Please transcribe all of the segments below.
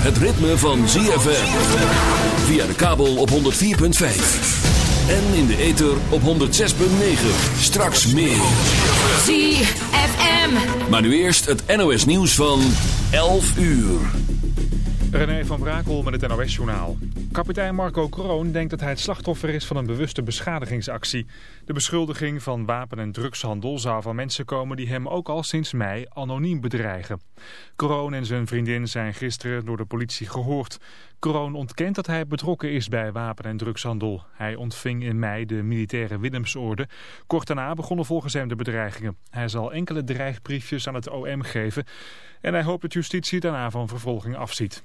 het ritme van ZFM. Via de kabel op 104.5. En in de ether op 106.9. Straks meer. ZFM. Maar nu eerst het NOS nieuws van 11 uur. René van Brakel met het NOS-journaal. Kapitein Marco Kroon denkt dat hij het slachtoffer is van een bewuste beschadigingsactie. De beschuldiging van wapen- en drugshandel zou van mensen komen die hem ook al sinds mei anoniem bedreigen. Kroon en zijn vriendin zijn gisteren door de politie gehoord. Kroon ontkent dat hij betrokken is bij wapen- en drugshandel. Hij ontving in mei de militaire Willemsorde. Kort daarna begonnen volgens hem de bedreigingen. Hij zal enkele dreigbriefjes aan het OM geven en hij hoopt dat justitie daarna van vervolging afziet.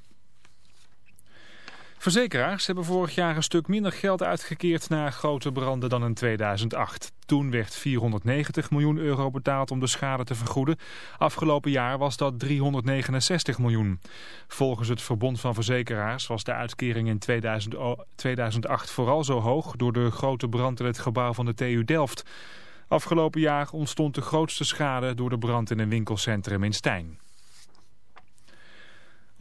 Verzekeraars hebben vorig jaar een stuk minder geld uitgekeerd naar grote branden dan in 2008. Toen werd 490 miljoen euro betaald om de schade te vergoeden. Afgelopen jaar was dat 369 miljoen. Volgens het Verbond van Verzekeraars was de uitkering in 2008 vooral zo hoog door de grote brand in het gebouw van de TU Delft. Afgelopen jaar ontstond de grootste schade door de brand in een winkelcentrum in Stijn.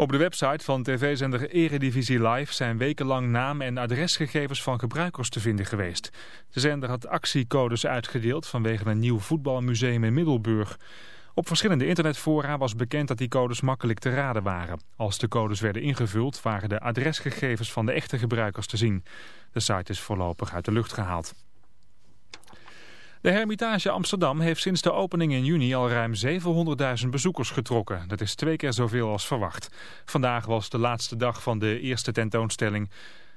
Op de website van tv-zender Eredivisie Live zijn wekenlang naam- en adresgegevens van gebruikers te vinden geweest. De zender had actiecodes uitgedeeld vanwege een nieuw voetbalmuseum in Middelburg. Op verschillende internetfora was bekend dat die codes makkelijk te raden waren. Als de codes werden ingevuld waren de adresgegevens van de echte gebruikers te zien. De site is voorlopig uit de lucht gehaald. De Hermitage Amsterdam heeft sinds de opening in juni al ruim 700.000 bezoekers getrokken. Dat is twee keer zoveel als verwacht. Vandaag was de laatste dag van de eerste tentoonstelling.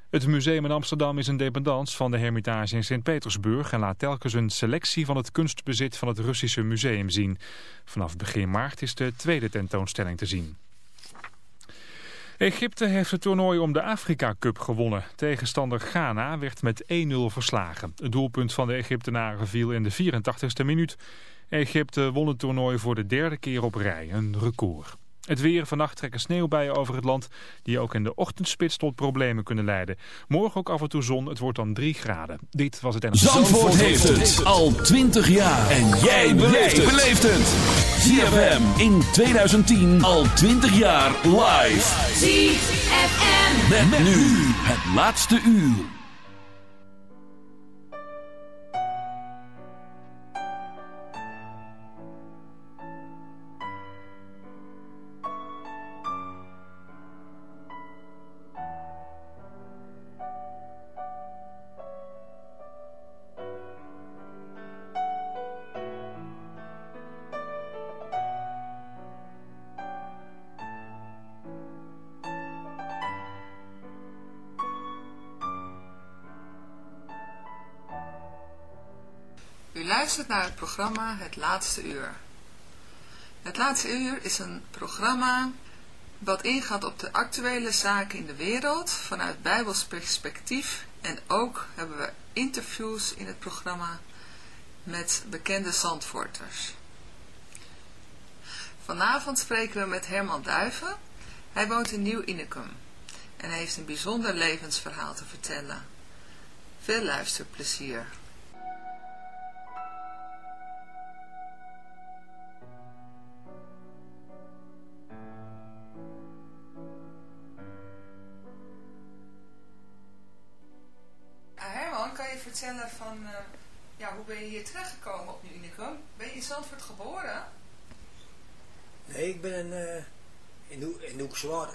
Het museum in Amsterdam is een dependance van de Hermitage in Sint-Petersburg... en laat telkens een selectie van het kunstbezit van het Russische museum zien. Vanaf begin maart is de tweede tentoonstelling te zien. Egypte heeft het toernooi om de Afrika Cup gewonnen. Tegenstander Ghana werd met 1-0 verslagen. Het doelpunt van de Egyptenaren viel in de 84ste minuut. Egypte won het toernooi voor de derde keer op rij, een record. Het weer, vannacht trekken sneeuwbuien over het land... die ook in de ochtendspits tot problemen kunnen leiden. Morgen ook af en toe zon, het wordt dan 3 graden. Dit was het en... Zandvoort heeft het al 20 jaar. En jij beleeft het. ZFM in 2010 al 20 jaar live. ZFM. Met, met nu het laatste uur. Luistert naar het programma Het Laatste Uur. Het Laatste Uur is een programma wat ingaat op de actuele zaken in de wereld vanuit Bijbels perspectief en ook hebben we interviews in het programma met bekende Zandvoorters. Vanavond spreken we met Herman Duiven. Hij woont in Nieuw Inicum en heeft een bijzonder levensverhaal te vertellen. Veel luisterplezier.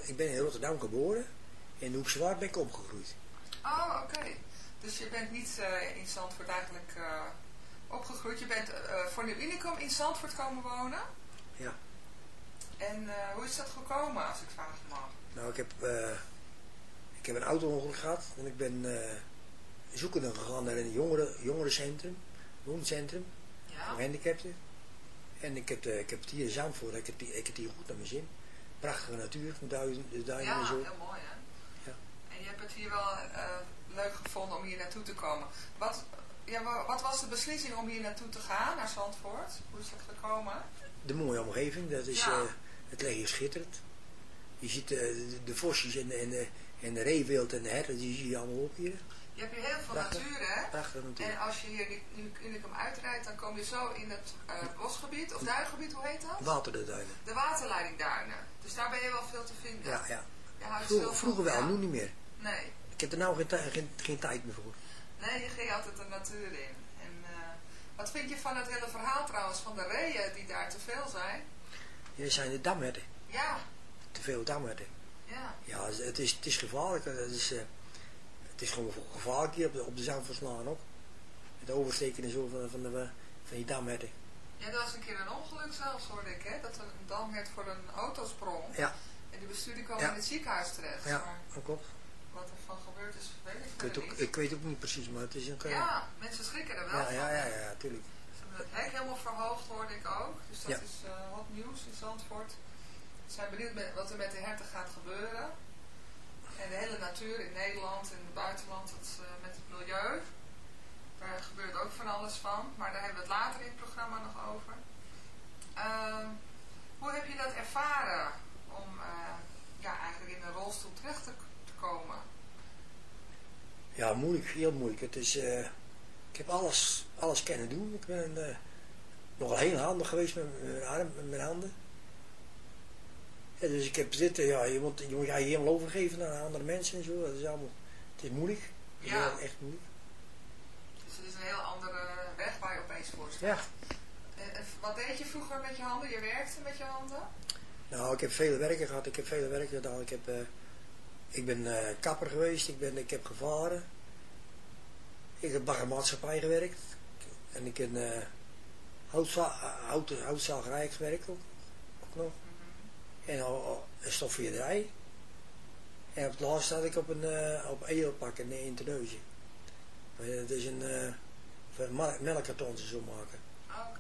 Ik ben in Rotterdam geboren. In Hoekzwaard ben ik opgegroeid. Oh, oké. Dus je bent niet uh, in Zandvoort eigenlijk uh, opgegroeid. Je bent voor Nieuw Unicum in Zandvoort komen wonen? Ja. En hoe is dat gekomen, als ik vragen mag? Nou, ik heb, ik heb een auto-ongeluk gehad. En ik ben zoekende gegaan naar een jongeren, jongerencentrum, wooncentrum, ja. voor gehandicapten. En ik heb, ik heb het hier in Zandvoort, ik heb, ik heb hier goed naar mijn zin. Prachtige natuur, van duizend, de duinen ja, en zo. heel mooi hè. Ja. En je hebt het hier wel uh, leuk gevonden om hier naartoe te komen. Wat, ja, wat was de beslissing om hier naartoe te gaan, naar Zandvoort? Hoe is dat gekomen? De mooie omgeving, dat is, ja. uh, het leeg is schitterend. Je ziet uh, de, de, vosjes en, en, en de reewild en de herten, die zie je allemaal op hier. Je hebt hier heel veel Prachtig. natuur, hè? Prachtig natuurlijk. En als je hier nu- Unicum uitrijdt, dan kom je zo in het eh, bosgebied, of duingebied, hoe heet dat? Water de duinen. De waterleidingduinen. Dus daar ben je wel veel te vinden. Ja, ja. Je Vroeger, vroeger wel, ja. nu niet meer. Nee. Ik heb er nou geen, geen, geen tijd meer voor. Nee, je ging altijd de natuur in. En eh, wat vind je van het hele verhaal trouwens van de reeën die daar te veel zijn? Hier zijn de damherten. Ja, Te veel damherten. ja. Ja, het is, het is gevaarlijk. Het is, eh, het is gewoon gevaarlijk hier op de, op de Zandvoortslaan ook. Het oversteken en zo van, van, de, van die damherten. Ja, er was een keer een ongeluk zelfs, hoorde ik, hè? Dat er een damhert voor een auto sprong. Ja, En die bestuurder kwam Ja. in het ziekenhuis terecht. ja, Maar dat klopt. wat er van gebeurd is, weet ik Ik weet, ook, niet. ik weet ook niet precies, maar het is een... Ja, mensen schrikken er wel ja, van. ja, ja, ja, tuurlijk. Ze hebben het hek helemaal verhoogd, hoorde ik ook. Dus dat Ja. is eh hot nieuws in Zandvoort. We zijn benieuwd met, wat er met de herten gaat gebeuren. En de hele natuur in Nederland en het buitenland, eh, met het milieu. Daar gebeurt ook van alles van. Maar daar hebben we het later in het programma nog over. Ehm, hoe heb je dat ervaren om eh, ja, eigenlijk in een rolstoel terecht te, te komen? Ja, moeilijk, heel moeilijk. Het is, eh, ik heb alles, alles kunnen doen. Ik ben nogal heel handig geweest met mijn arm, met mijn handen. Dus ik heb zitten, ja, je moet je, moet je helemaal overgeven aan andere mensen en zo. Dat is allemaal, het is moeilijk. Het is Ja. echt moeilijk. Dus het is een heel andere weg waar je opeens voor staat. Ja, En- en wat deed je vroeger met je handen? Je werkte met je handen? nou, ik heb vele werken gehad. Ik heb vele werken gedaan. Ik, heb, eh, ik ben eh, kapper geweest. Ik, ben, ik heb gevaren. Ik heb bij een maatschappij gewerkt. En ik heb uh, houtza hout, houtzagerij gewerkt ook, ook nog. En al, al een. En op het laatst had ik op een uh, op edelpak in, in Terneuzen. Het is een uh, voor mel- melkkarton zo maken.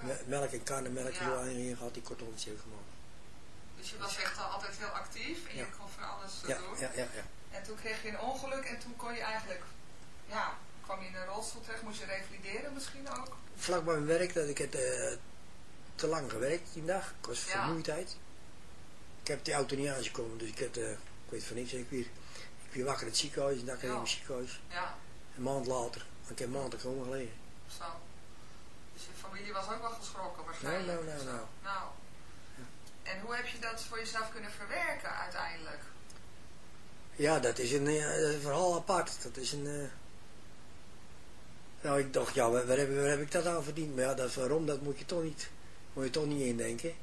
Me- melk en karnemelk Ja. zo erin gehad, die kartons heeft gemaakt. Dus je was echt al altijd heel actief en Ja. je kon van alles eh, Ja, doen. ja, ja, ja. En toen kreeg je een ongeluk en toen kon je eigenlijk, ja, kwam je in een rolstoel terecht. Moest je revalideren misschien ook? Vlak bij mijn werk, dat ik het eh, te lang gewerkt die dag. Ik was Ja. vermoeidheid. Ik heb die auto niet aangekomen, dus ik, heb, eh, ik weet van niks. En ik weer, ik weer wakker in het ziekenhuis, een dag in Ja. het ziekenhuis. Ja, Een maand later, ik heb een maand er gewoon gelegen. zo. Dus je familie was ook wel geschrokken waarschijnlijk. Nou, nou, nou, nou. nou. En hoe heb je dat voor jezelf kunnen verwerken uiteindelijk? Ja, dat is een, eh, een verhaal apart. Dat is een... eh, Nou, ik dacht, ja, waar, waar, heb, waar heb ik dat aan verdiend? Maar ja, dat waarom, dat moet je toch niet, moet je toch niet indenken.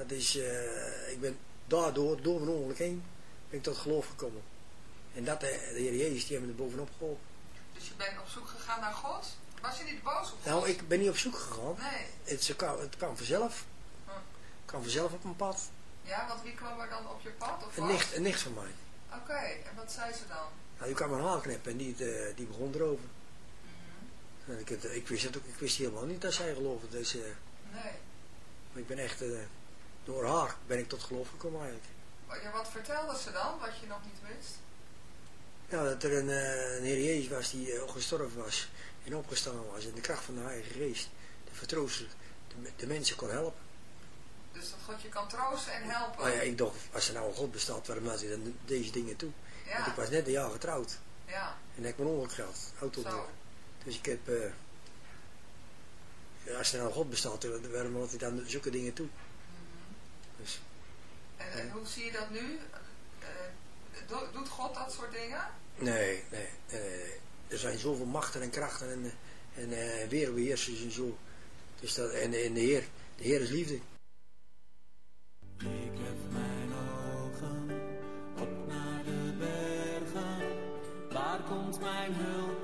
Dat is, eh, ik ben daardoor, door mijn ongeluk heen, ben ik tot geloof gekomen. En dat, eh, de Heer Jezus, die heeft me er bovenop geholpen. Dus je bent op zoek gegaan naar God? Was je niet boos op God? Nou, ik ben niet op zoek gegaan. Nee. Het, ze kwam, het kwam vanzelf. Hm. Het kwam vanzelf op mijn pad. Ja, want wie kwam er dan op je pad? Of Een nicht, een nicht van mij. Oké, en wat zei ze dan? Nou, die kwam mijn haar knippen en die, eh, die begon erover. Mhm. Ik, ik, wist het ook, ik wist helemaal niet dat zij geloofde. Dus, Nee. maar ik ben echt, door haar ben ik tot geloof gekomen eigenlijk. Wat- Ja, wat vertelde ze dan, wat je nog niet wist? Ja, dat er een, eh, een Heer Jezus was die eh, gestorven was en opgestaan was. En de kracht van de Heilige Geest, de vertrooster, de, de mensen kon helpen. Dus dat God je kan troosten en helpen. Maar ja, ik dacht, als er nou een God bestaat, waarom laat hij dan deze dingen toe? Want ik was net een jaar getrouwd ja, en ik mijn ongeluk gehad, auto. Dus ik heb, ja, als er nou een God bestaat, waarom laat hij dan zulke dingen toe? En, en hoe zie je dat nu? Eh, do- doet God dat soort dingen? nee, nee. Er zijn zoveel machten en krachten en, en eh, wereldbeheersers en zo. Dus dat, en, en de Heer, de Heer is liefde. Ik hef mijn ogen op naar de bergen. Waar komt mijn hulp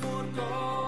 U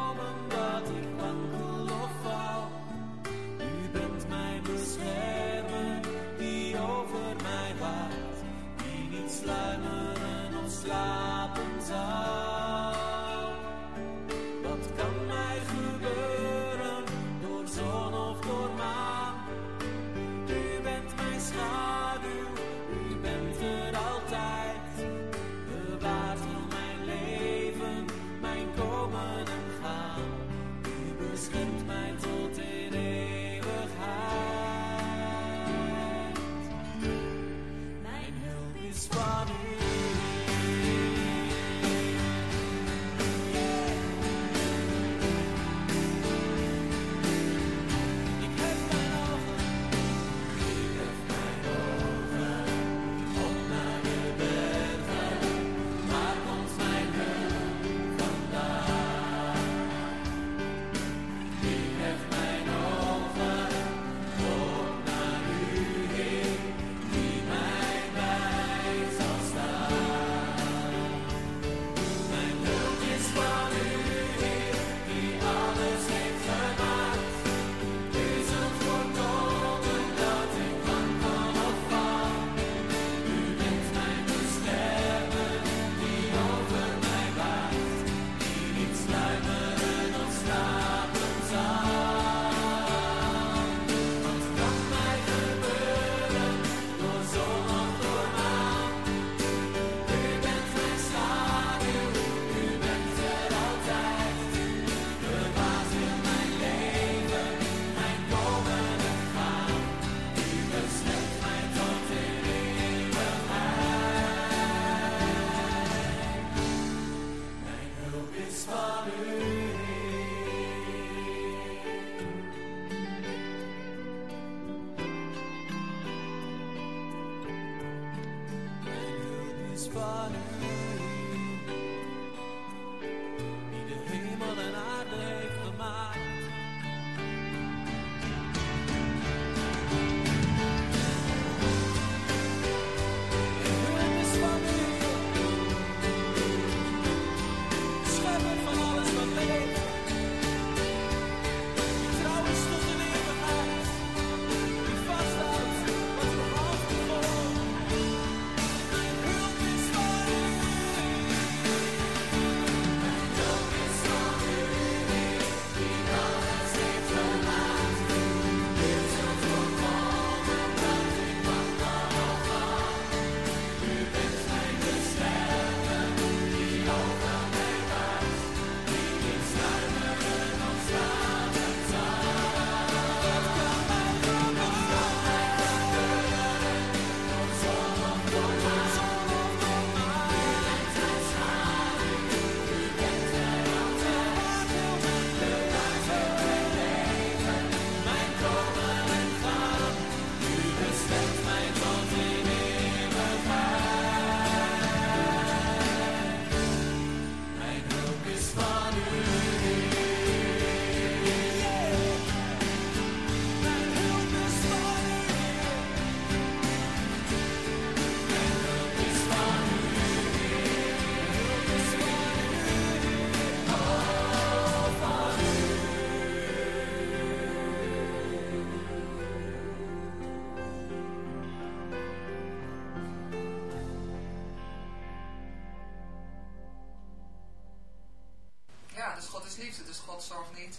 niet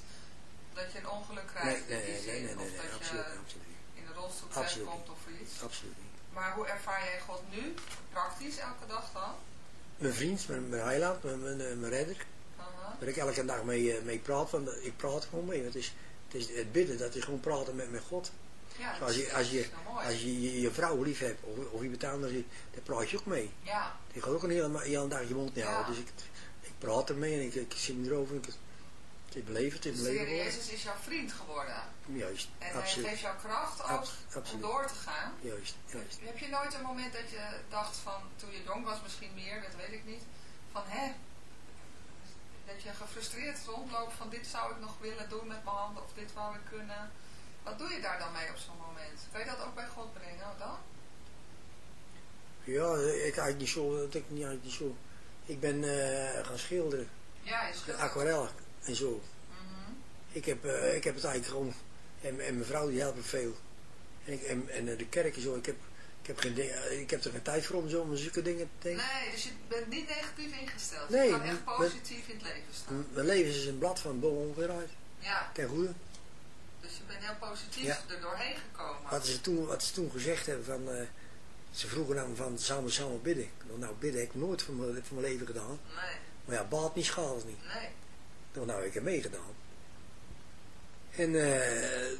dat je een ongeluk Nee, krijgt. nee, in die nee, zin, nee, nee, of nee, dat absoluut, je absoluut in de rolstoel terechtkomt of iets. Absoluut niet. Maar hoe ervaar jij God nu, praktisch, elke dag dan? Mijn vriend, mijn, mijn heiland, mijn, mijn, eh, mijn redder, waar ik elke dag mee, eh, mee praat, want ik praat gewoon mee. Het is, het is het bidden, dat is gewoon praten met, met God. Ja, dat Als je, als je, dat als je, je, je vrouw lief hebt, of, of iemand anders, dan praat je ook mee. Ja, Ik ga ook een hele, hele dag je mond niet Ja. houden. Dus ik, ik praat ermee en ik, ik zit erover. Ik, de beleven Heer worden. Jezus is jouw vriend geworden. Juist, En hij geeft jou kracht ook Abs- om door te gaan. Juist, juist. Heb je nooit een moment dat je dacht van, toen je jong was misschien meer, dat weet ik niet, van hè, dat je gefrustreerd rondloopt van dit zou ik nog willen doen met mijn handen of dit wou ik kunnen. Wat doe je daar dan mee op zo'n moment? Kan je dat ook bij God brengen dan? Ja, ik eigenlijk niet zo, dat ik niet, eigenlijk niet zo. Ik ben eh, gaan schilderen, Ja, je schildert. aquarellen en zo. Mhm. Ik heb, eh, ik heb het eigenlijk gewoon, en, en mijn vrouw die helpt me veel. En, ik, en, en eh, de kerk en zo, ik heb, ik heb, geen ding, eh, ik heb er geen tijd voor om zo om zulke dingen te denken. Nee, dus je bent niet negatief ingesteld. Nee, je kan echt positief in het leven staan. Mijn leven is een blad van boven ongeveer uit. Ja, Ten goede. dus je bent heel positief Ja. er doorheen gekomen. Wat ze toen, wat ze toen gezegd hebben van, ze vroegen me van, samen samen bidden. Nou, bidden heb ik nooit van mijn, van mijn leven gedaan. Nee, Maar ja, baat niet, schaadt niet. nee. Dacht, nou, ik heb meegedaan. En eh,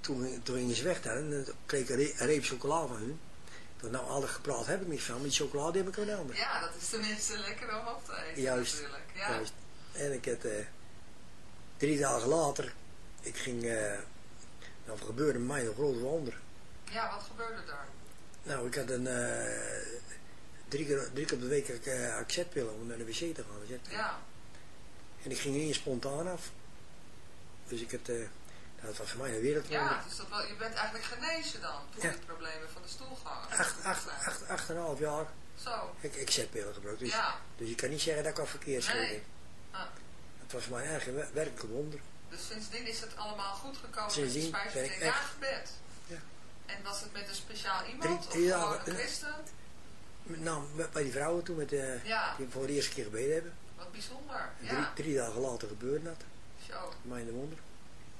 toen, toen gingen ze weg daar en eh, kreeg ik een, re- een reep chocola van hun. Dacht, nou, al dat gepraat heb ik niet van, maar die chocolade heb ik wel ander. Ja, dat is tenminste lekker om op te eten Juist, natuurlijk. Ja. Juist. En ik had eh, drie dagen later, ik ging, eh nou, gebeurde mij een grote wonder. ja, wat gebeurde er? Nou, ik had een, eh, drie, keer, drie keer op de week uh, zetpillen om naar de wc te gaan. Ja, En ik ging ineens spontaan af. Dus ik had, eh, dat was voor mij een wereldwonder. ja dus dat wel, je bent eigenlijk genezen dan, voor Ja. die problemen van de stoelgang. Acht, acht, acht, acht en een half jaar Zo, heb ik, ik zetpillen gebruikt. Dus, ja. dus je kan niet zeggen dat ik al verkeerd Nee. schreef. Ah. Het was voor mij eigenlijk een werkelijk wonder. Dus sindsdien is het allemaal goed gekomen Sindsdien met de ik gebed. Ja. En was het met een speciaal iemand Drie- of gewoon een christen? Met- Nou, bij die vrouwen toen, met, Ja, die voor de eerste keer gebeden hebben. Wat bijzonder. Ja, Drie, drie dagen later gebeurde dat. zo. Voor mij een wonder.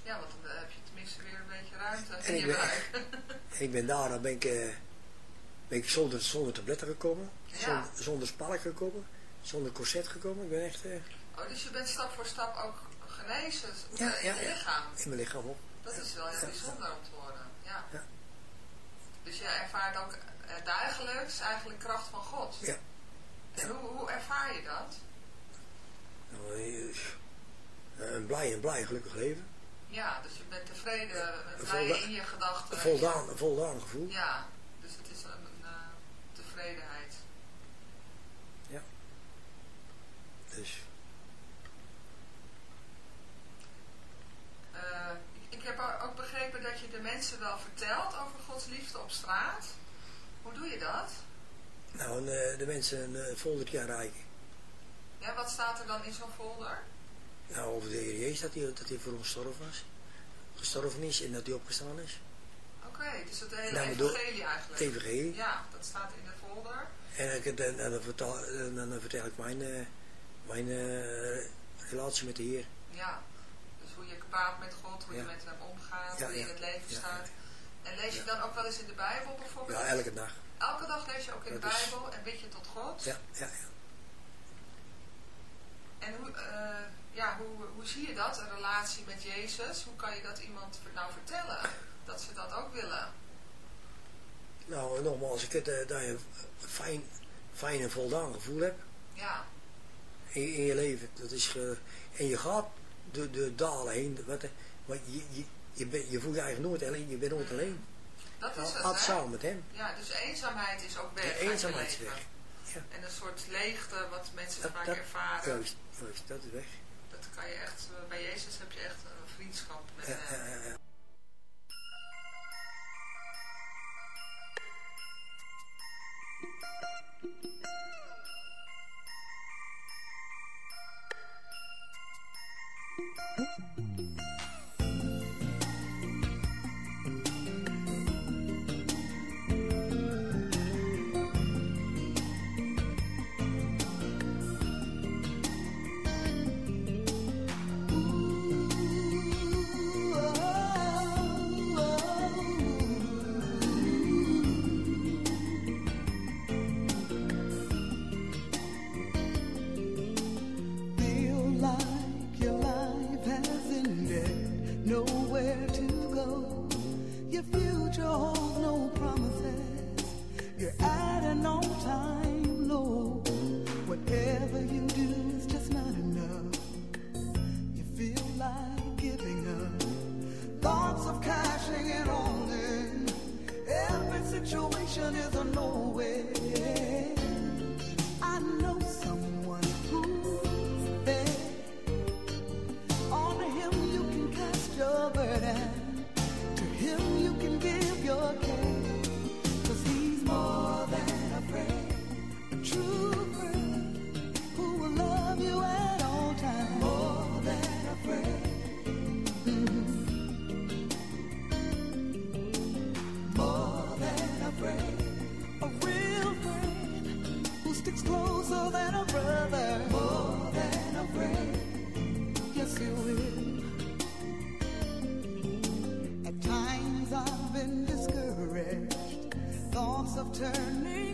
Ja, want dan heb je tenminste weer een beetje ruimte En ik je ben- ik ben daarna ben ik, eh, ben ik zonder, zonder tabletten gekomen. Ja. Zonder, zonder spalk gekomen. Zonder corset gekomen. Ik ben echt eh, Oh, dus je bent stap voor stap ook genezen Ja, eh, in ja, je ja. lichaam. in mijn lichaam op. Dat is wel heel Ja, bijzonder om te horen. Ja. Ja. Dus je ervaart ook eh, dagelijks eigenlijk kracht van God. Ja. En hoe, hoe ervaar je dat? Nou, eh, een blij en blij gelukkig leven. Ja, dus je bent tevreden, in je gedachten. Voldaan, een voldaan gevoel. Ja, dus het is een, eh, tevredenheid. Ja. Dus... Eh, ik heb ook begrepen dat je de mensen wel vertelt over Gods liefde op straat. Hoe doe je dat? Nou, de mensen een foldertje aanreiken. Ja, wat staat er dan in zo'n folder? Nou, over de Heer Jezus, dat hij, dat hij voor ons gestorven was. Gestorven is en dat hij opgestaan is. Oké, dus het hele Nou, evangelie eigenlijk. Het evangelie. Ja, dat staat in de folder. En, ik, dan, en dan, vertel, en dan vertel ik mijn, eh, mijn eh, relatie met de Heer. Ja, dus hoe je praat met God, hoe je met hem omgaat, Ja, hoe je in het leven staat. En lees je dan ook wel eens in de Bijbel bijvoorbeeld? Ja, elke dag. Elke dag lees je ook in de is- Bijbel en bid je tot God. Ja, ja, ja. En hoe, eh, ja, hoe, hoe zie je dat, een relatie met Jezus? Hoe kan je dat iemand nou vertellen? Dat ze dat ook willen. Nou, nogmaals, ik eh, dat je een fijn, fijn en voldaan gevoel hebt Ja, in, in je leven. Dat is, ge- en je gaat de, de dalen heen. Wat, eh, maar je, je, je, je voelt je eigenlijk nooit alleen. Je bent nooit alleen. dat is Al- het, hè? samen met hem. Ja, dus eenzaamheid is ook weg De eenzaamheid is weg. Ja. En een soort leegte wat mensen Dat, vaak dat, ervaren. juist, juist, dat is weg. Dat kan je echt, eh, bij Jezus heb je echt een vriendschap met hem. Closer than a brother. More than a friend, yes, he will. At times I've been discouraged, thoughts of turning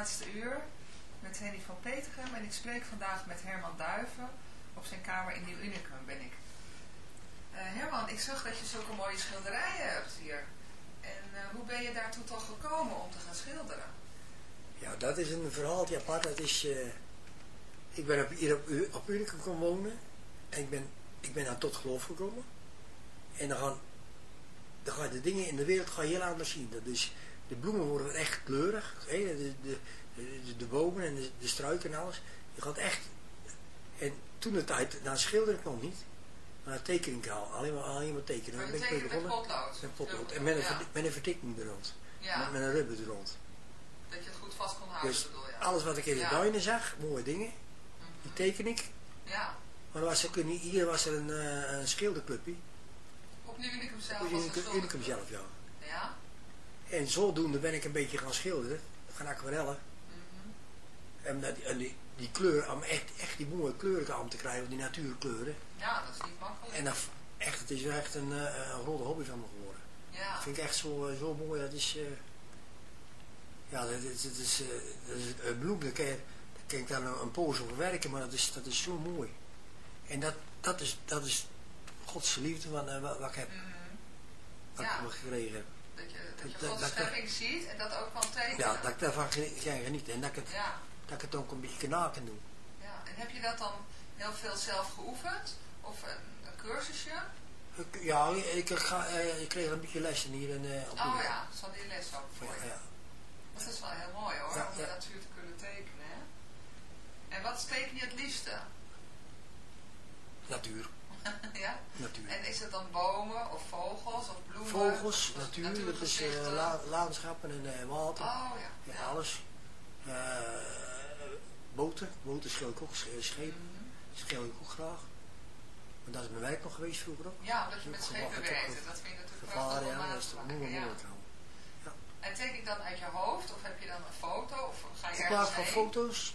laatste uur met Henny van Petergem en ik spreek vandaag met Herman Duiven. Op zijn kamer in Nieuw Unicum ben ik. Eh, Herman, ik zag dat je zulke mooie schilderijen hebt hier. En eh, hoe ben je daartoe toch gekomen om te gaan schilderen? Ja, dat is een verhaaltje apart. Dat is, eh, ik ben op, hier op, Unicum gaan wonen. En ik ben, ik ben daar tot geloof gekomen. En dan gaan, dan gaan de dingen in de wereld ga je heel anders zien. Dat is, de bloemen worden echt kleurig. De, de, de, de bomen en de, struiken en alles. Je gaat echt... En toen de tijd, dan schilderde ik nog niet. Maar dan teken ik al. Alleen maar, alleen maar tekenen. Dan ben ik begonnen. potlood. Met potlood. En met een, Ja. met een verdikking er rond. Ja, Met, met een rubber er rond. dat je het goed vast kon houden Dus bedoel je? alles wat ik in de Ja. duinen zag, mooie dingen, die teken ik. Ja, Maar er was niet, hier was er een, eh, een schilderclubje. op Nieuw Unicum zelf Op Unicum, Unicum zelf, ja. Ja? En zodoende ben ik een beetje gaan schilderen, gaan aquarellen. Mhm. En, die, die kleur, om echt, echt die mooie kleuren aan te krijgen, die natuurkleuren. Ja, dat is niet makkelijk. En dat, echt, het is echt een, eh, een grote hobby van me geworden. ja. Dat vind ik echt zo, eh, zo mooi, dat is... eh, ja, dat is, dat is, dat is een bloem, daar kan, je, daar kan ik dan een, een poos over werken, maar dat is, dat is zo mooi. En dat, dat, is, dat is Gods liefde van, wat, wat ik heb, Mhm. wat Ja. ik gekregen heb. Dat je, dat je Dat- Gods dat- schepping ziet en dat ook kan tekenen. Ja, dat ik daarvan kan genieten en dat ik, het, ja, dat ik het ook een beetje na kan doen. ja. En heb je dat dan heel veel zelf geoefend? Of een, een cursusje? Ik- Ja, ik, ga, eh, ik kreeg een beetje lessen hier in, eh op Oh de- ja, zal die les ook voor Ja, je. ja. Dat is wel heel mooi hoor, Ja, om de natuur te kunnen tekenen. Hè? En wat teken je het liefste? Natuur, ja? natuur. En is het dan bomen of vogels of bloemen? Vogels, Of natuur, dat is eh, la- landschappen en eh, water. Oh ja. Ja, alles. Eh, boten, boten schil ik ook, sch- schepen, schil ik ook graag. Want dat is mijn werk nog geweest vroeger ook. Ja, omdat je met schepen werkte. Dat vind ik natuurlijk om ja, dat is toch moeilijk ja. En teken ik dan uit je hoofd of heb je dan een foto? Of ga je ergens plaats van heen? foto's,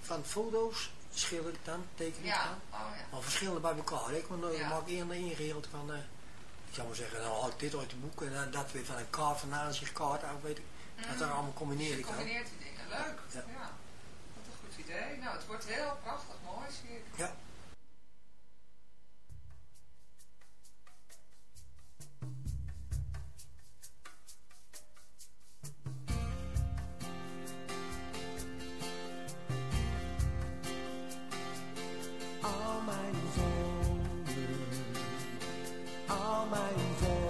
van foto's schilder dan, teken ik Ja, dan. oh ja. Maar verschillende bij elkaar. Ik want dan Ja. maak één ingedeeld van, eh, ik zou maar zeggen, haal ik dit uit de boek en dan dat weer van een kaart, van een aanzichtkaart af, weet ik. Dat dan allemaal Dus combineer je ik combineert die dingen. Leuk. Ja. Ja. Wat een goed idee. Nou, het wordt heel prachtig mooi, zie ik. Ja. Al mijn zorgen, al mijn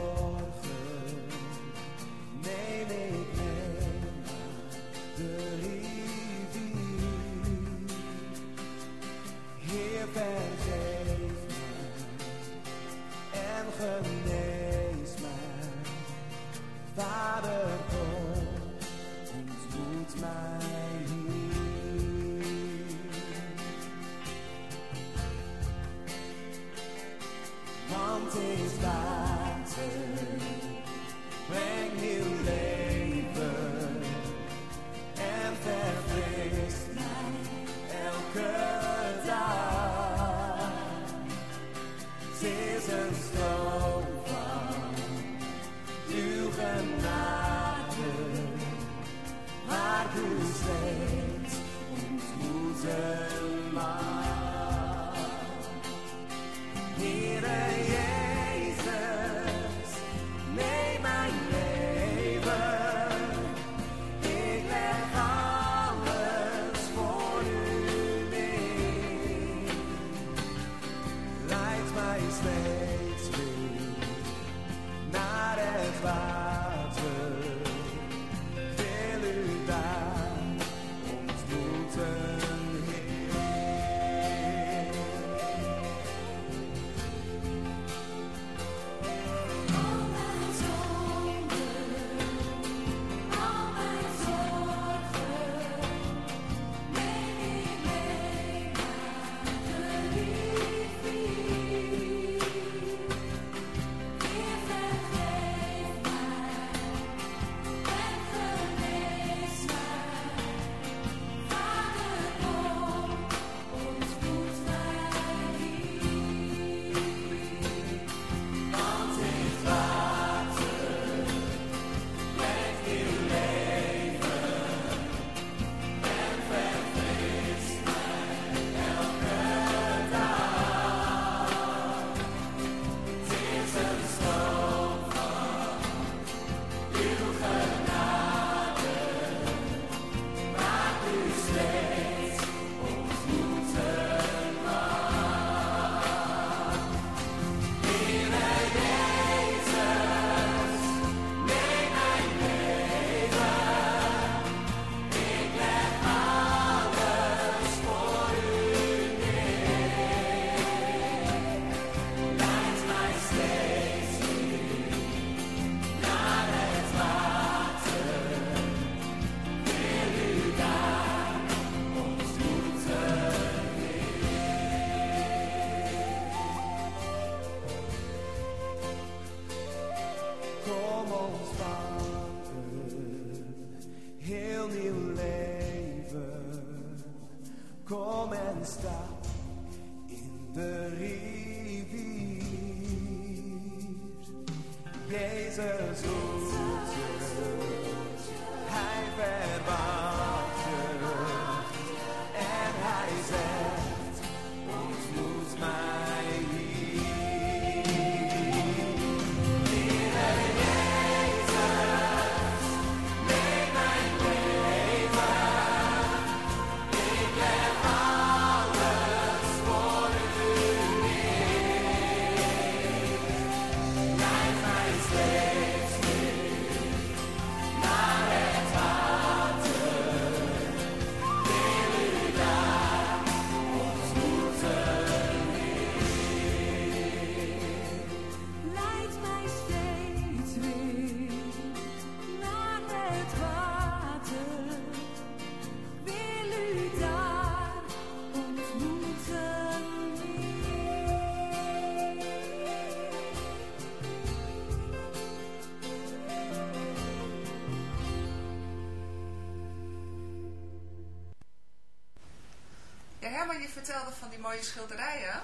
vertelde van die mooie schilderijen.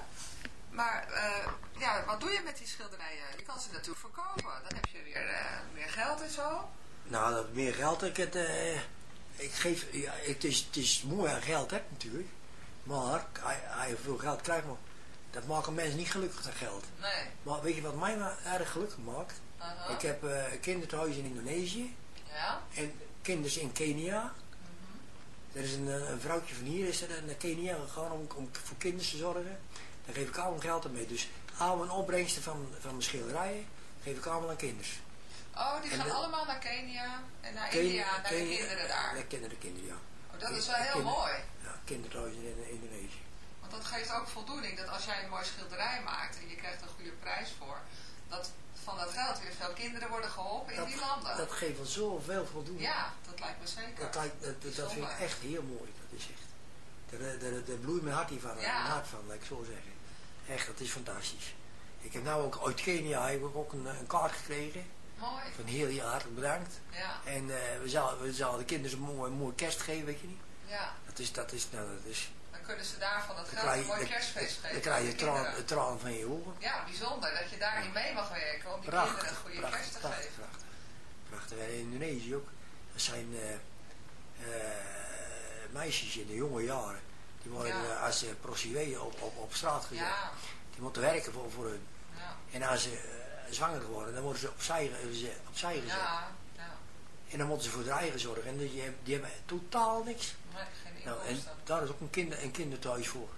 Maar eh, ja, wat doe je met die schilderijen? Je kan ze natuurlijk verkopen. Dan heb je weer eh, meer geld en zo. Nou, dat meer geld. Ik, het, eh, ik geef, ja, het, is, het is mooi aan geld hebt natuurlijk. Maar hij, hij veel geld krijgt, maar dat maakt een mens niet gelukkig, dat geld. Nee. Maar weet je wat mij maar erg gelukkig maakt? Ik heb eh kinderthuis in Indonesië Ja? en kinders in Kenia. Er is een, eh, een vrouwtje van hier is er naar Kenia gegaan om, om voor kinderen te zorgen. Daar geef ik allemaal geld aan mee. Dus al mijn opbrengsten van, van mijn schilderijen geef ik allemaal aan kinderen. Oh, die gaan de- allemaal naar Kenia en naar Kenia- India, naar de kinderen daar. Ja, kinderen, kinderen, ja. Oh, dat is wel heel kinder- mooi. Ja, kinderthuis in in Indonesië. Want dat geeft ook voldoening dat als jij een mooi schilderij maakt en je krijgt een goede prijs voor, dat van dat geld weer veel kinderen worden geholpen in die landen. dat geeft wel zoveel voldoening. ja, dat lijkt me zeker. Dat, lijkt- dat, dat, dat vind ik echt heel mooi. Dat is echt. Daar, daar, daar bloeit mijn hart Ja. mijn hart van, laat ik zo zeggen. Echt, dat is fantastisch. Ik heb nou ook uit Kenia heb ik ook een, een kaart gekregen. Mooi. Van heel, heel hartelijk bedankt. Ja, En eh, we zullen we de kinderen een mooie, mooie kerst geven, weet je niet. ja. Dat is, dat is, nou, dat is. Kunnen ze daarvan het geld een je, mooi kerstfeest geven. dan krijg je de een traan van je ogen. Ja, bijzonder dat je daarin mee mag werken om die Prachtig, kinderen een goede prachtig, kerst te prachtig, geven. prachtig. Prachtig. En in Indonesië ook. Er zijn eh, eh, meisjes in de jonge jaren. Die worden Ja. eh, als prostituee op, op, op straat gezet. Ja, Die moeten werken voor, voor hun. ja, En als ze zwanger worden, dan worden ze opzij, ze opzij gezet. ja, ja. En dan moeten ze voor hun eigen zorgen. En die, die hebben totaal niks. Nou, en daar is ook een, kinder, een kinderthuis voor.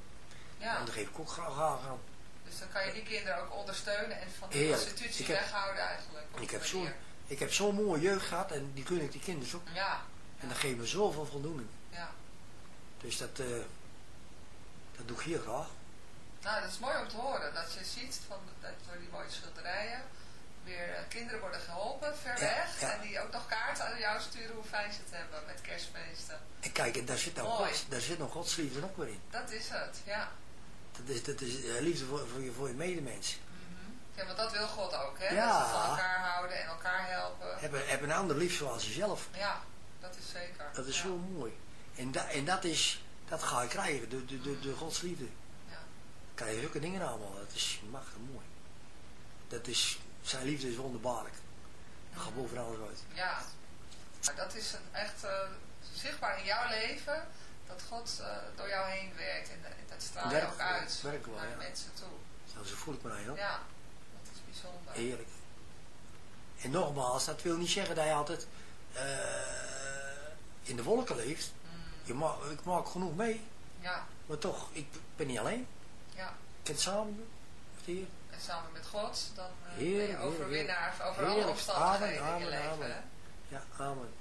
Ja, En daar geef ik ook graag aan. dus dan kan je die kinderen ook ondersteunen en van de institutie heb- weghouden eigenlijk. Ik heb zo'n manier. ik heb zo'n mooie jeugd gehad en die gun ik die kinderen ook. Ja, En dat geeft me zoveel voldoening. ja. Dus dat, eh, dat doe ik heel graag. Nou, dat is mooi om te horen. Dat je ziet van, dat door die mooie schilderijen weer eh, kinderen worden geholpen ver Ja, weg. ja. En die ook nog kaarten aan jou sturen hoe fijn ze het hebben met kerstfeesten. En kijk, en daar zit, nou daar zit nog godsliefde ook weer in. Dat is het, ja. Dat is, dat is eh, liefde voor, voor, je, voor je medemens. Ja, want dat wil God ook, hè? Ja. Dat ze van elkaar houden en elkaar helpen. Heb, een- ander lief zoals jezelf. Ja, dat is zeker. Dat is zo mooi. En, da, en dat is, dat ga je krijgen, de, de, de, de godsliefde. Ja. Dan krijg je zulke dingen allemaal. Dat is machtig mooi. Dat is, zijn liefde is wonderbaarlijk. Dat gaat boven alles uit. Ja, maar dat is echt eh, zichtbaar in jouw leven, dat God eh, door jou heen werkt en, en dat straal je Werkt ook uit wel, naar de ja. mensen toe. Zo, zo voel ik me nou, joh. Ja, dat is bijzonder. Heerlijk. En nogmaals, dat wil niet zeggen dat je altijd eh, in de wolken leeft. Mm, Je ma ik maak genoeg mee, ja, maar toch, ik ben niet alleen. ja. Ik kan het samen doen. met de Heer. En samen met God, dan eh, ben je overwinnaar over alle Amen, in je leven. Ja, amen.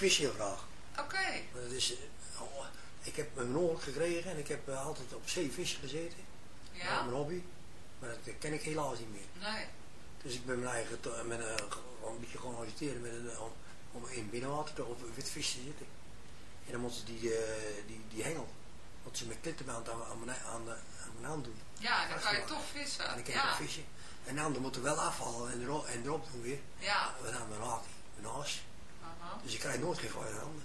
vis heel graag. Oké. Okay. Dat eh, ik heb mijn ongeluk gekregen en ik heb eh, altijd op zeevissen gezeten. Ja. Dat mijn hobby. Maar dat ken ik helaas niet meer. Nee. Dus ik ben mijn eigen eh, met, een beetje gewoon agiteren met, een, om, in binnenwater of witvis te zitten. En dan moeten ze die, die, die hengel, wat ze met klittenband aan, mijn, aan, de, aan mijn hand doen. Ja, dan kan je toch vissen. En dan kan je ja. vissen. En de moet er wel afvallen en, erop, en erop doen weer. Ja. We gaan mijn haak, mijn haas. Dus ik krijg nooit geen vuile handen.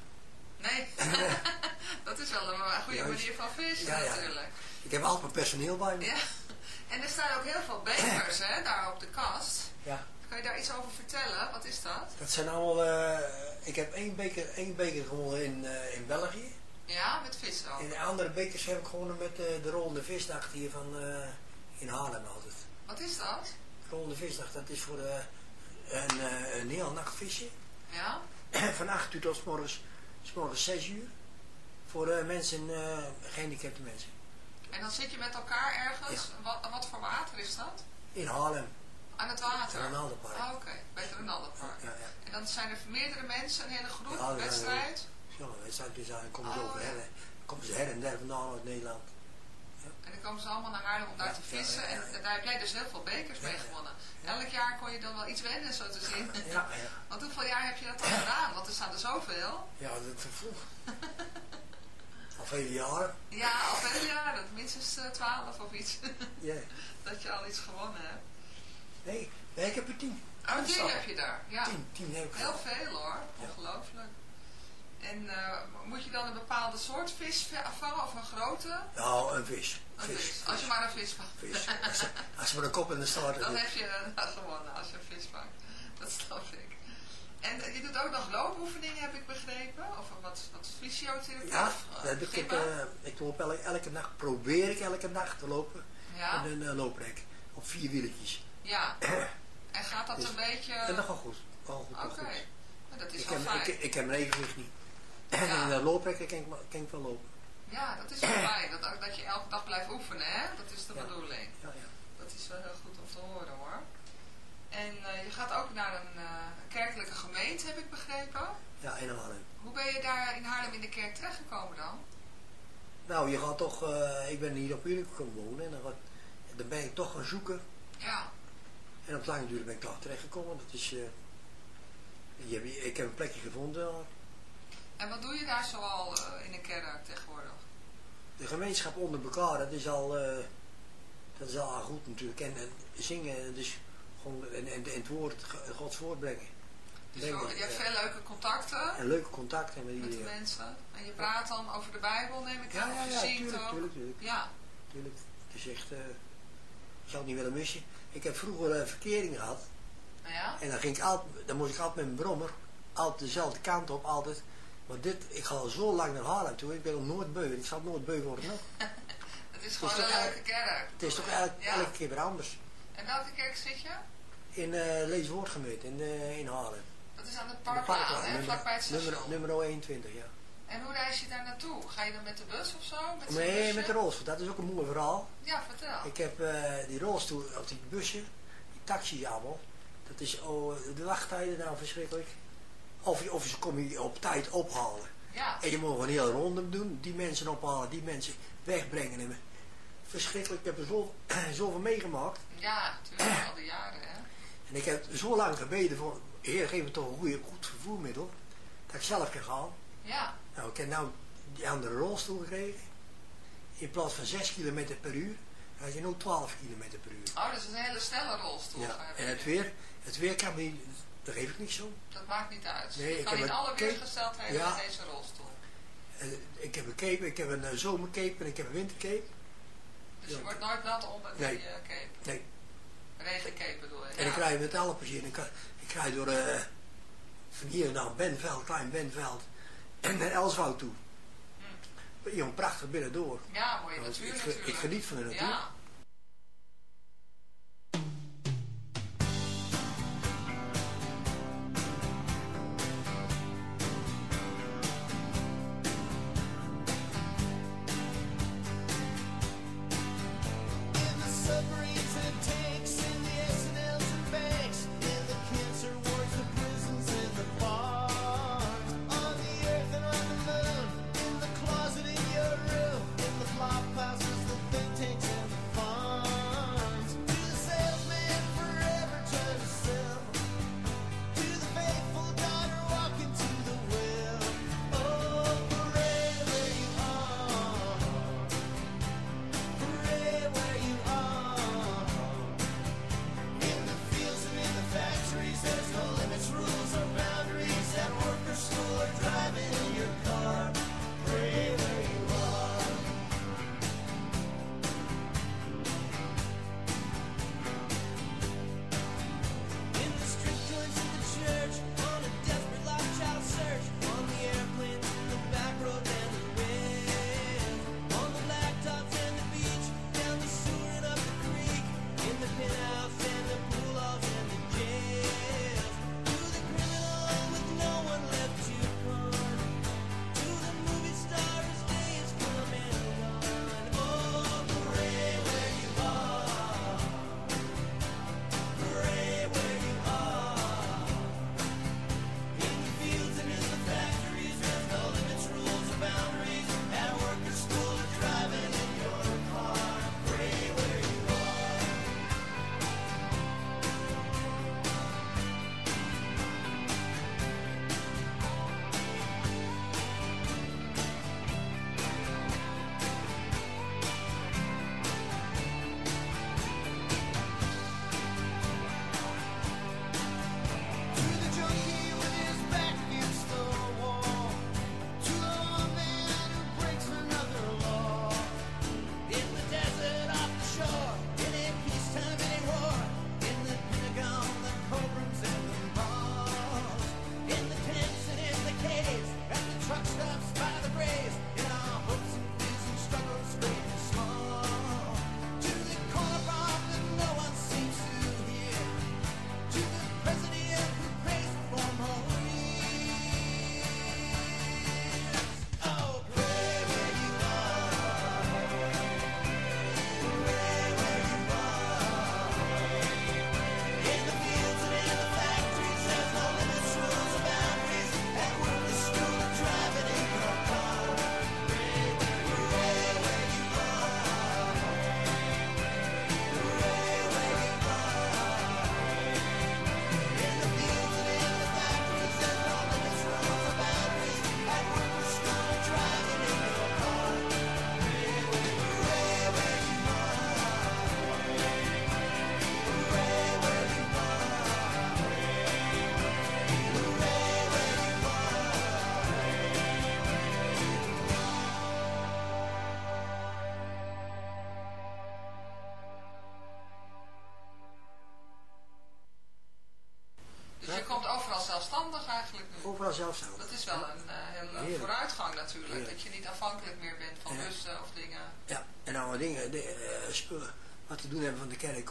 Nee, dat is wel een goede Juist. manier van vissen Ja, natuurlijk. Ik heb altijd personeel bij me. Ja. En er staan ook heel veel bekers hè, daar op de kast. Ja. Kan je daar iets over vertellen? Wat is dat? Dat zijn allemaal... eh, ik heb één beker, één beker gewonnen in, eh, in België. Ja, met vis ook. En de andere bekers heb ik gewonnen met eh, de Rollende Visdag hier van eh, in Haarlem altijd. Wat is dat? Rollende Visdag, dat is voor eh, een, eh, een heel nachtvisje. Ja? van 8 uur tot 's morgens, 's morgens 6 uur. Voor eh, mensen, eh, gehandicapte mensen. En dan zit je met elkaar ergens. Wat, wat voor water is dat? In Haarlem. Aan het water? Ronaldopark. Ah, oké. Bij het Ronaldopark. Ja, ja. En dan zijn er meerdere mensen, een hele groep, Ja, wedstrijd. Ja, we zijn dus aan, komen ze Oh, over her, komen ze her en der vandaan uit Nederland. Komen ze allemaal naar Haarlem om daar te vissen. En daar heb jij dus heel veel bekers mee gewonnen. Elk jaar kon je dan wel iets winnen, zo te zien. Ja, ja. Want hoeveel jaar heb je dat al gedaan? Want er staan er zoveel. Ja, dat is vroeg. Al vele jaren. Ja, al vele jaren. Minstens eh, twaalf of iets. Ja. dat je al iets gewonnen hebt. Nee, nee, ik heb er tien. Oh, tien heb je daar. Ja. Tien, tien heb ik Heel veel hoor. Ongelooflijk. En eh, moet je dan een bepaalde soort vis vangen of een grote? Nou, een vis. Een Vis. vis. Als je maar een vis vangt. Vis. Als, ze met een kop in de staart Dan heb je eh, gewonnen als je een vis vangt. Dat snap ik. En eh, je doet ook nog loopoefeningen, heb ik begrepen? Of wat, wat fysiotherapie? Ja, dat heb ik, eh, ik loop elke, elke nacht, probeer ik elke nacht te lopen. Ja. Met een looprek. Op vier wieletjes. ja. En gaat dat Dus- een beetje... En dat gaat goed. Oké. Maar Dat is Ik wel heb, fijn. ik, ik heb mijn evenwicht niet. En Ja. in de looprek kan ik, kan ik wel lopen. Ja, dat is wel fijn. Dat, dat je elke dag blijft oefenen, hè? Dat is de Ja. bedoeling. Ja, ja. Dat is wel heel goed om te horen, hoor. En eh, je gaat ook naar een eh, kerkelijke gemeente, heb ik begrepen. Ja, in Haarlem. Hoe ben je daar in Haarlem in de kerk terechtgekomen dan? Nou, je gaat toch, eh, ik ben hier op Unicum wonen en dan, gaat, dan ben ik toch gaan zoeken. Ja. En op lange duur ben ik daar terechtgekomen. Dat is, eh, je ik heb een plekje gevonden. En wat doe je daar zoal eh, in de kerk tegenwoordig? De gemeenschap onder elkaar, dat is al, eh, dat is al goed natuurlijk. En, en zingen, dus gewoon, en, en, en het woord, Gods woord brengen. Dus Denk je hebt ja. veel leuke contacten En leuke contacten met met die... de eh, mensen. En je praat dan over de Bijbel, neem ik Ja, aan. ja, ja, zingt tuurlijk, ook. tuurlijk, tuurlijk. Ja. Tuurlijk. Het is echt, ik zou het niet willen missen. Ik heb vroeger een verkering gehad. Ja. En dan, ging ik altijd, dan moest ik altijd met mijn brommer, altijd dezelfde kant op, altijd. Maar dit, ik ga al zo lang naar Haarlem toe, ik ben nog nooit beu. Ik zal nooit beu worden. Het is gewoon een leuke kerk. Het is toch Ja. elke keer weer anders. En welke kerk zit je? In uh, Leeswoordgemeente in, eh, in Haarlem. Dat is aan de Parklaan, hè? Vlakbij het station. Nummer, nummer 21, ja. En hoe reis je daar naartoe? Ga je dan met de bus of zo? Met Nee, busje? met de rolstoel. Dat is ook een mooi verhaal. Ja, vertel. Ik heb eh, die rolstoel, of die bussen, die allemaal. Dat is, oh, de wachttijden nou verschrikkelijk. Of, je- of ze kom je op tijd ophalen. Ja. En je moet een hele ronde doen. Die mensen ophalen, die mensen wegbrengen. En verschrikkelijk. Ik heb er zo, zoveel meegemaakt. Ja, natuurlijk, al die jaren, hè. En ik heb zo lang gebeden voor, Heer, geef me toch een goede, goed vervoermiddel. Dat ik zelf kan gaan. Ja. Nou, ik heb nou die andere rolstoel gekregen. In plaats van 6 km per uur, had je nu 12 km per uur. Oh, dat is een hele snelle rolstoel. Ja, en je. het weer, het weer kan me niet, dat geef ik niet zo. Dat maakt niet uit. Nee, je ik kan niet alle weersgesteldheden Ja. met deze rolstoel. En ik heb een cape, ik heb een uh, zomercape en ik heb een wintercape. Dus Ja. je wordt nooit nat onder Nee. die eh, cape. Nee, Regencape bedoel je. en ja. ik rij met alle plezier. Ik, ik rij door eh, van hier naar Benveld, klein Benveld. En naar Elswoud toe. Een prachtig binnendoor. Ja, mooie Nou, natuur ik, ik, natuurlijk. ik geniet van de natuur. Ja.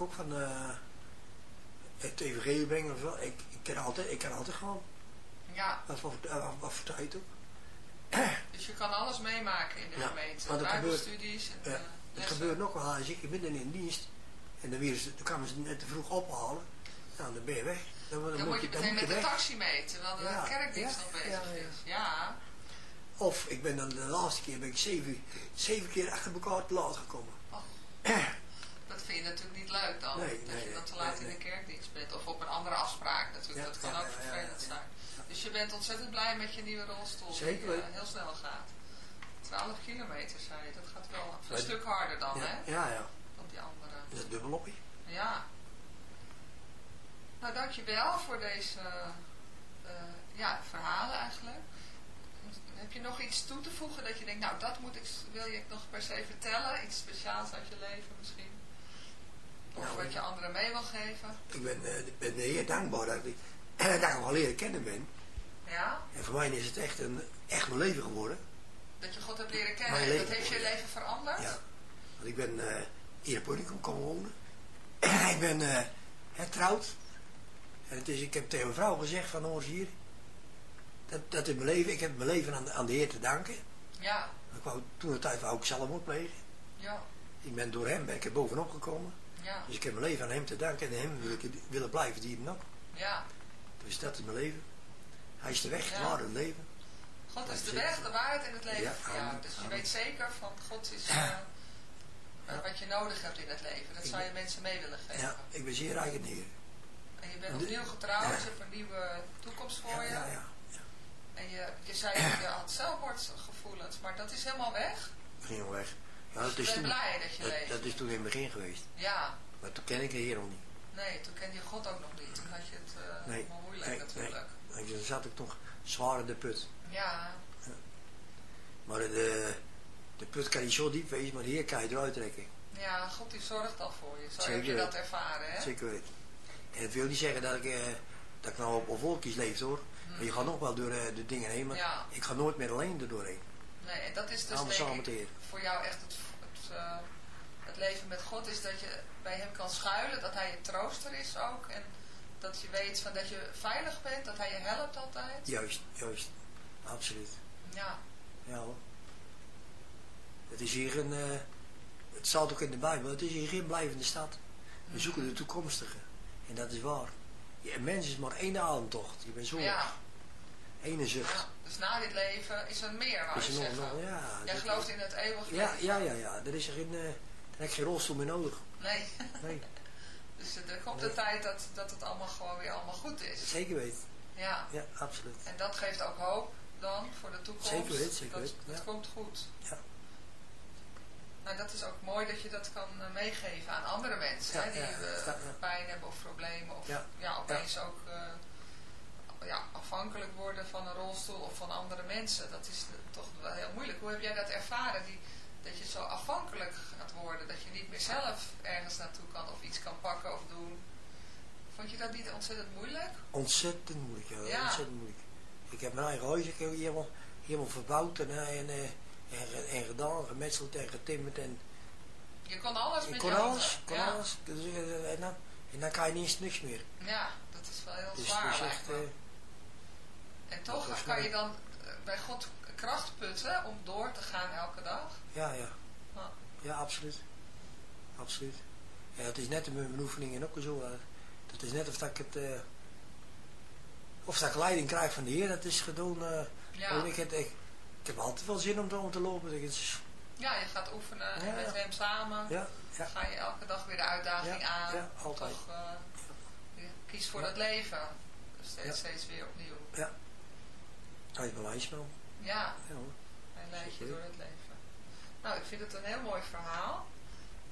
Ook, van eh, het evangelie brengen of zo. Ik, ik, kan altijd, ik kan altijd gewoon, Ja, wat voor, eh, wat, wat voor tijd ook. dus je kan alles meemaken in de Ja, gemeente. want er gebeurt- en Ja, eh, gebeurt nog wel eens, ik midden in dienst en dan, weer, ze- dan kwamen ze net te vroeg ophalen. Nou, dan ben je weg. Dan, dan Dan moet je meteen moet met de taxi mee, terwijl de Ja, kerkdienst nog bezig is. Ja, Of ik ben dan de laatste keer ben ik zeven, zeven keer achter elkaar te laat gekomen. dat vind je natuurlijk niet leuk dan. Nee, dat nee, je dan te laat nee, in de kerkdienst bent. Of op een andere afspraak natuurlijk. Ja, dat kan ja, ook vervelend ja, zijn. Dus je bent ontzettend blij met je nieuwe rolstoel. Zeker Die eh, heel snel gaat. 12 kilometer zei je. Dat gaat wel een stuk harder dan, hè? ja, ja. Dan die andere. Dat is dubbelopje. Ja. Nou, dankjewel voor deze eh, ja, verhalen eigenlijk. Heb je nog iets toe te voegen dat je denkt, nou dat moet ik, wil je nog per se vertellen? Iets speciaals uit je leven misschien? Of wat je anderen mee wil geven? Ik ben, eh, ik ben de Heer dankbaar dat ik, dat ik al leren kennen ben. Ja? En voor mij is het echt, een, echt mijn leven geworden. Dat je God hebt leren kennen. en Dat heeft je leven veranderd? Ja. Want ik ben eh hier in Ponycom komen wonen. ik ben eh, getrouwd. En het is, ik heb tegen mijn vrouw gezegd van eens hier. Dat, dat is mijn leven. Ik heb mijn leven aan, de- aan de Heer te danken. Ja. Ik wou, toen de tijd wou ik zelfmoord plegen. Ja. Ik ben door hem ben ik er bovenop gekomen. Ja. Dus ik heb mijn leven aan hem te danken. En hem wil ik willen blijven dienen ook. Ja. Dus dat is mijn leven. Hij is de weg, Ja. naar het leven. God is de weg, de waarheid en het leven Ja, voor jou. amen, Dus je weet zeker van God is eh, wat je nodig hebt in het leven. Dat Ik zou je ben- mensen mee willen geven. Ja, ik ben zeer eigen Heer. En je bent opnieuw getrouwd, je hebt een nieuwe toekomst voor je. ja, ja. En je, je zei dat je had zelfmoordgevoelens, maar dat is helemaal weg. Ging weg. Dat je is bent toen, blij dat je dat, leeft. dat is toen in het begin geweest. Ja, Maar toen ken ik de Heer nog niet. nee, toen kende je God ook nog niet. Toen had je het eh Nee, moeilijk nee, natuurlijk. En toen zat ik toch zwaar in de put. Ja, Maar de, de put kan niet zo diep wezen, maar de Heer kan je eruit trekken. ja, God die zorgt al voor je. Zo heb Zeker je dat ervaren, hè? Zeker weten. En het wil niet zeggen dat ik, eh, dat ik nou op, op wolkjes leef hoor. Maar je gaat nog wel door eh, de dingen heen, maar Ja. ik ga nooit meer alleen er doorheen. Nee, en dat is dus denk ik, voor jou echt het, het, eh, het leven met God is dat je bij hem kan schuilen, dat hij je trooster is ook. En dat je weet van dat je veilig bent, dat hij je helpt altijd. Juist, juist. Absoluut. Ja, Ja hoor. Het is hier een, eh, het staat ook in de Bijbel, het is hier geen blijvende stad. We zoeken de toekomstige. En dat is waar. Ja, een mens is maar één ademtocht. Je bent zo ja, ene zucht. ja. Dus na dit leven is er meer, wou Is je er nog, nog, ja. Jij gelooft in het eeuwige ja, leven. ja, ja, ja. Er is er geen, eh, daar heb ik geen rolstoel meer nodig. Nee, Nee, dus er komt Nee. een tijd dat, dat het allemaal gewoon weer allemaal goed is. zeker weten. Ja, Ja, absoluut. en dat geeft ook hoop dan voor de toekomst. Zeker weten, zeker weten, dat ja. komt goed. Ja. Nou, dat is ook mooi dat je dat kan eh, meegeven aan andere mensen. Ja, hè, die eh, pijn hebben of problemen. Of ja. Opeens ook eh, ja, afhankelijk worden van een rolstoel of van andere mensen. Dat is toch wel heel moeilijk. Hoe heb jij dat ervaren? Die, dat je zo afhankelijk gaat worden. Dat je niet meer zelf ergens naartoe kan of iets kan pakken of doen. Vond je dat niet ontzettend moeilijk? Ontzettend moeilijk, ja. Ja. Ontzettend moeilijk. Ik heb mijn eigen huis ik heb helemaal, helemaal verbouwd en, eh, en, eh, en, ge- en gedaan, gemetseld en getimmerd. En, Je kon alles met kon je alles, handen. kon ja. alles. Eh, en, dan, en dan kan je niet eens niks meer. ja, dat is wel heel Dus zwaar is echt... eh, En toch kan je dan eh, bij God kracht putten om door te gaan elke dag. ja, ja. Ja. Ja, absoluut. Absoluut. Ja, het is net in mijn oefeningen ook zo. eh, Het is net of dat ik het... eh, of dat ik leiding krijg van de Heer. Dat is gewoon... eh, Ja. ik, het, ik, ik heb altijd wel zin om, om te lopen. Is- ja, je gaat oefenen en Ja, met ja. hem samen. ja, ja. Ga je elke dag weer de uitdaging Ja, aan. ja, altijd. Toch, eh, kies voor Ja. het leven. Steeds, Ja. steeds weer opnieuw. Hij is mijn. Ja, Ja, hij leidt je door het leven. Nou, ik vind het een heel mooi verhaal.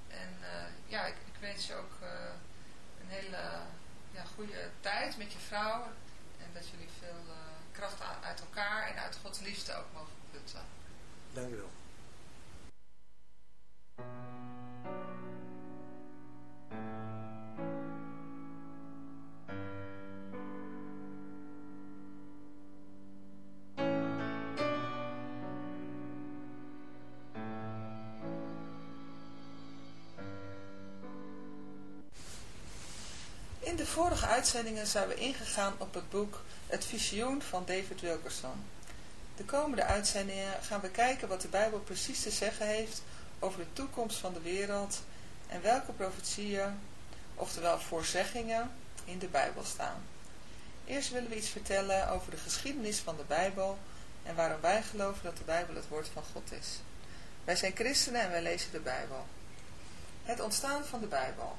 En eh, ja, ik, ik wens je ook eh, een hele ja, goede tijd met je vrouw. En dat jullie veel eh, kracht uit elkaar en uit Gods liefde ook mogen putten. Dank u wel. Thank In de vorige uitzendingen zijn we ingegaan op het boek Het Visioen van David Wilkerson. De komende uitzendingen gaan we kijken wat de Bijbel precies te zeggen heeft over de toekomst van de wereld en welke profetieën, oftewel voorzeggingen, in de Bijbel staan. Eerst willen we iets vertellen over de geschiedenis van de Bijbel en waarom wij geloven dat de Bijbel het woord van God is. Wij zijn christenen en wij lezen de Bijbel. Het ontstaan van de Bijbel.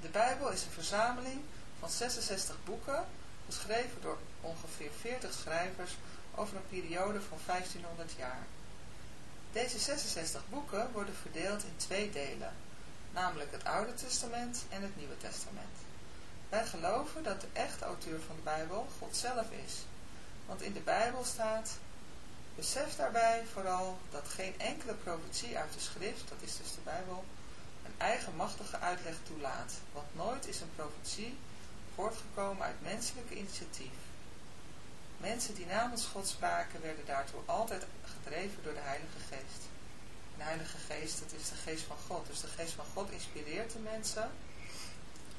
De Bijbel is een verzameling van 66 boeken, geschreven door ongeveer 40 schrijvers over een periode van 1500 jaar. Deze 66 boeken worden verdeeld in twee delen, namelijk het Oude Testament en het Nieuwe Testament. Wij geloven dat de echte auteur van de Bijbel God zelf is, want in de Bijbel staat, besef daarbij vooral dat geen enkele profetie uit de schrift, dat is dus de Bijbel, een eigenmachtige uitleg toelaat, want nooit is een profetie voortgekomen uit menselijke initiatief. Mensen die namens God spraken werden daartoe altijd gedreven door de Heilige Geest. De Heilige Geest, dat is de geest van God. Dus de geest van God inspireert de mensen.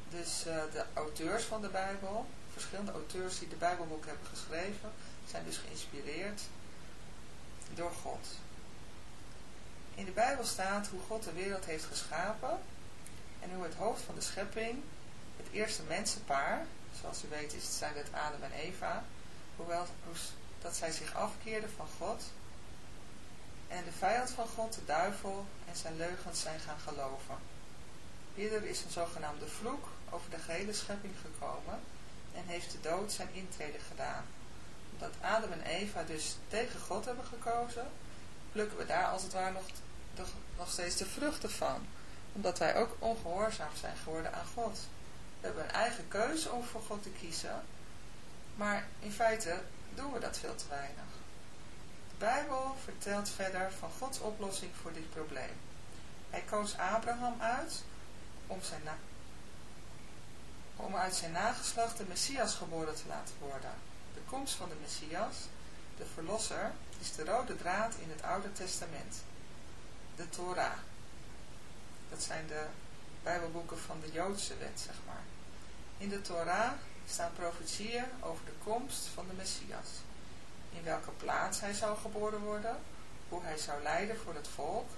Dus uh, de auteurs van de Bijbel, verschillende auteurs die de Bijbelboek hebben geschreven, zijn dus geïnspireerd door God. In de Bijbel staat hoe God de wereld heeft geschapen en hoe het hoofd van de schepping, eerste mensenpaar, zoals u weet zijn het Adam en Eva, hoewel dat zij zich afkeerden van God en de vijand van God, de duivel en zijn leugens zijn gaan geloven. Hierdoor is een zogenaamde vloek over de gehele schepping gekomen en heeft de dood zijn intrede gedaan. Omdat Adam en Eva dus tegen God hebben gekozen, plukken we daar als het ware nog, nog steeds de vruchten van. Omdat wij ook ongehoorzaam zijn geworden aan God. We hebben een eigen keuze om voor God te kiezen, maar in feite doen we dat veel te weinig. De Bijbel vertelt verder van Gods oplossing voor dit probleem. Hij koos Abraham uit om, zijn uit zijn nageslacht de Messias geboren te laten worden. De komst van de Messias, de Verlosser, is de rode draad in het Oude Testament. De Torah. Dat zijn de Bijbelboeken van de Joodse wet, zeg maar. In de Torah staan profetieën over de komst van de Messias. In welke plaats hij zou geboren worden, hoe hij zou lijden voor het volk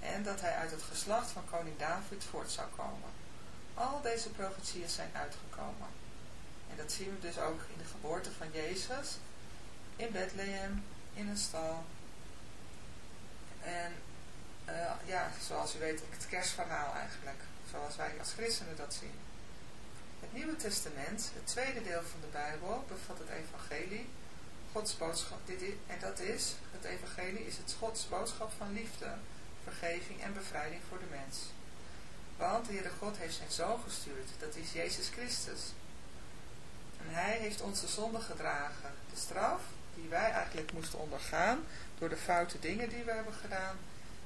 en dat hij uit het geslacht van koning David voort zou komen. Al deze profetieën zijn uitgekomen. En dat zien we dus ook in de geboorte van Jezus, in Bethlehem, in een stal. En uh, ja, zoals u weet, het kerstverhaal eigenlijk, zoals wij als christenen dat zien. Het Nieuwe Testament, het tweede deel van de Bijbel, bevat het evangelie, Gods boodschap, dit is, en dat is, het evangelie is het Gods boodschap van liefde, vergeving en bevrijding voor de mens. Want de Heere God heeft zijn Zoon gestuurd, dat is Jezus Christus. En hij heeft onze zonde gedragen. De straf die wij eigenlijk moesten ondergaan door de foute dingen die we hebben gedaan,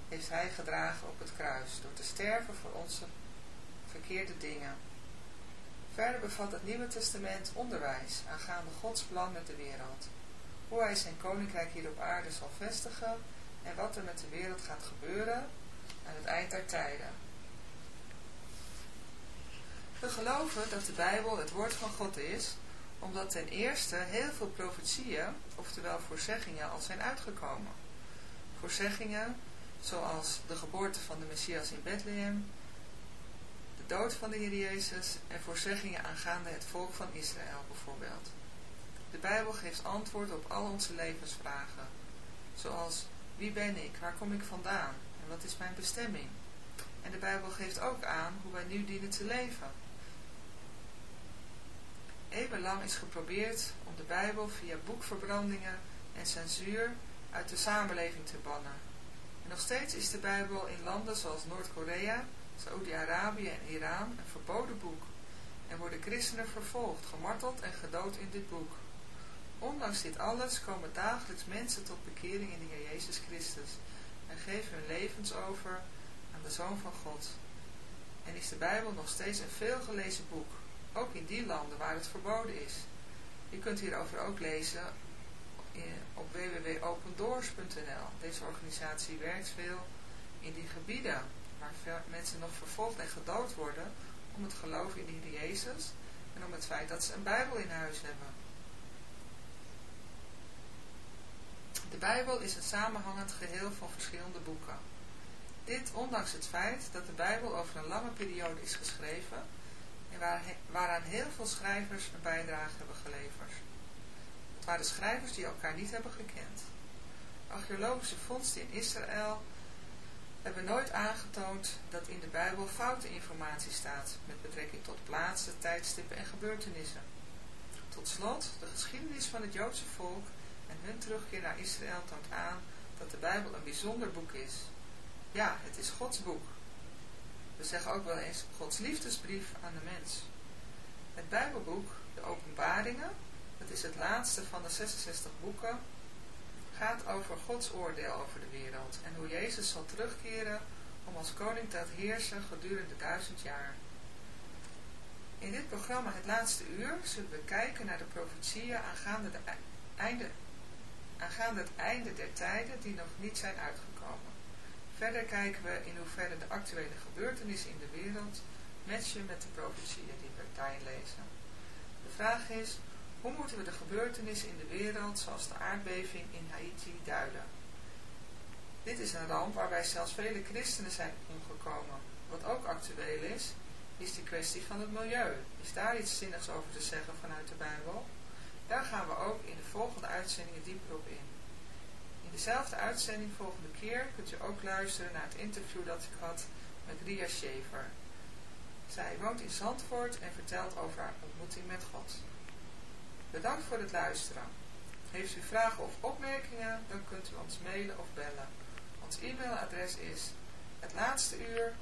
heeft hij gedragen op het kruis, door te sterven voor onze verkeerde dingen. Verder bevat het Nieuwe Testament onderwijs aangaande Gods plan met de wereld. Hoe hij zijn koninkrijk hier op aarde zal vestigen en wat er met de wereld gaat gebeuren aan het eind der tijden. We geloven dat de Bijbel het woord van God is, omdat ten eerste heel veel profetieën, oftewel voorzeggingen, al zijn uitgekomen. Voorzeggingen zoals de geboorte van de Messias in Bethlehem, de dood van de Heer Jezus en voorzeggingen aangaande het volk van Israël bijvoorbeeld. De Bijbel geeft antwoord op al onze levensvragen, zoals wie ben ik, waar kom ik vandaan en wat is mijn bestemming. En de Bijbel geeft ook aan hoe wij nu dienen te leven. Eeuwenlang is geprobeerd om de Bijbel via boekverbrandingen en censuur uit de samenleving te bannen. Nog steeds is de Bijbel in landen zoals Noord-Korea, Saoedi-Arabië en Iran een verboden boek. En worden christenen vervolgd, gemarteld en gedood in dit boek. Ondanks dit alles komen dagelijks mensen tot bekering in de Heer Jezus Christus en geven hun levens over aan de Zoon van God. En is de Bijbel nog steeds een veelgelezen boek, ook in die landen waar het verboden is. Je kunt hierover ook lezen op www.opendoors.nl. Deze organisatie werkt veel in die gebieden waar mensen nog vervolgd en gedood worden om het geloof in de Heer Jezus en om het feit dat ze een Bijbel in huis hebben. De Bijbel is een samenhangend geheel van verschillende boeken. Dit ondanks het feit dat de Bijbel over een lange periode is geschreven en waar, waaraan heel veel schrijvers een bijdrage hebben geleverd. Waren schrijvers die elkaar niet hebben gekend. Archeologische vondsten in Israël hebben nooit aangetoond dat in de Bijbel foute informatie staat met betrekking tot plaatsen, tijdstippen en gebeurtenissen. Tot slot, de geschiedenis van het Joodse volk en hun terugkeer naar Israël toont aan dat de Bijbel een bijzonder boek is. Ja, het is Gods boek. We zeggen ook wel eens Gods liefdesbrief aan de mens. Het Bijbelboek, de Openbaringen, dat is het laatste van de 66 boeken, gaat over Gods oordeel over de wereld en hoe Jezus zal terugkeren om als koning te heersen gedurende duizend jaar. In dit programma Het Laatste Uur zullen we kijken naar de profetieën aangaande, de einde, aangaande het einde der tijden die nog niet zijn uitgekomen. Verder kijken we in hoeverre de actuele gebeurtenissen in de wereld matchen met de profetieën die we daarin lezen. De vraag is, hoe moeten we de gebeurtenissen in de wereld, zoals de aardbeving in Haiti, duiden? Dit is een ramp waarbij zelfs vele christenen zijn omgekomen. Wat ook actueel is, is de kwestie van het milieu. Is daar iets zinnigs over te zeggen vanuit de Bijbel? Daar gaan we ook in de volgende uitzendingen dieper op in. In dezelfde uitzending volgende keer kunt u ook luisteren naar het interview dat ik had met Ria Schever. Zij woont in Zandvoort en vertelt over haar ontmoeting met God. Bedankt voor het luisteren. Heeft u vragen of opmerkingen, dan kunt u ons mailen of bellen. Ons e-mailadres is het laatste uur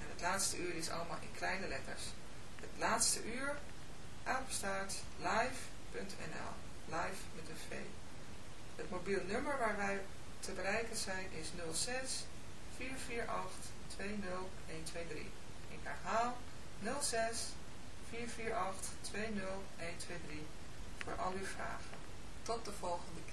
En het laatste uur is allemaal in kleine letters. Het laatste uur live.nl Live met een V. Het mobiel nummer waar wij te bereiken zijn is 06 448 20123. Ik herhaal 06 448 20123 voor al uw vragen. Tot de volgende.